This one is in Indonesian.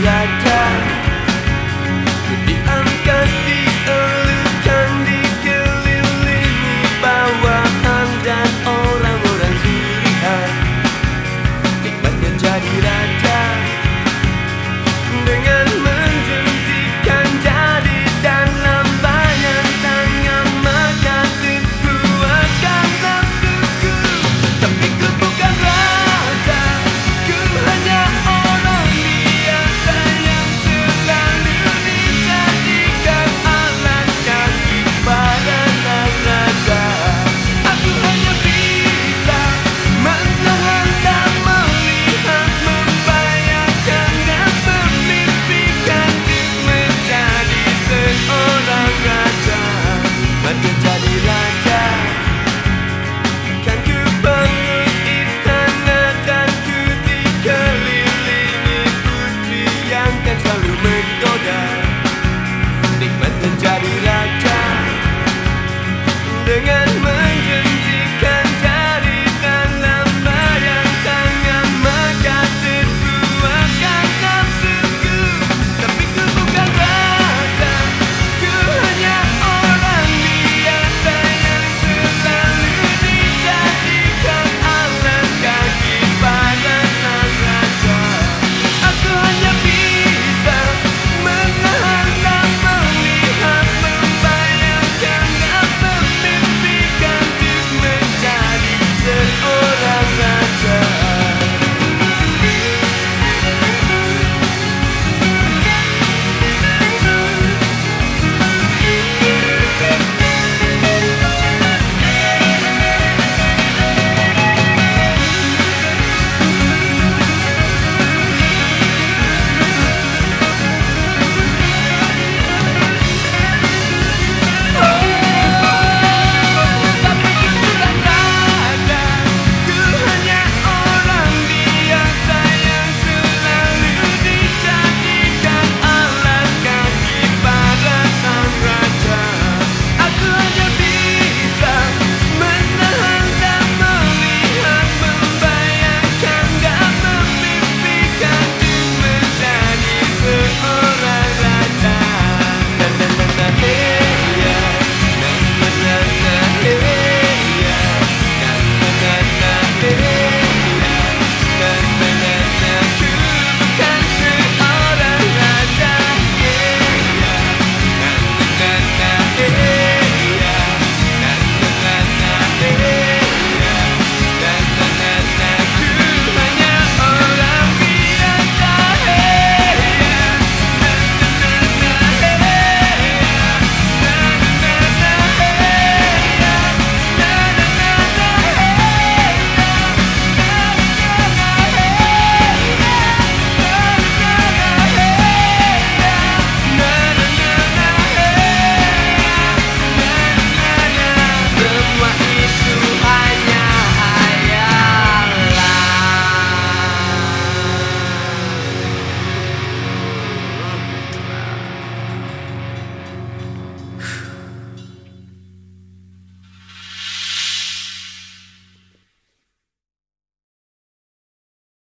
jelajah Diangkat, dielukan, dikelilingi bawahan dan orang-orang surihan. Nikmatnya jadi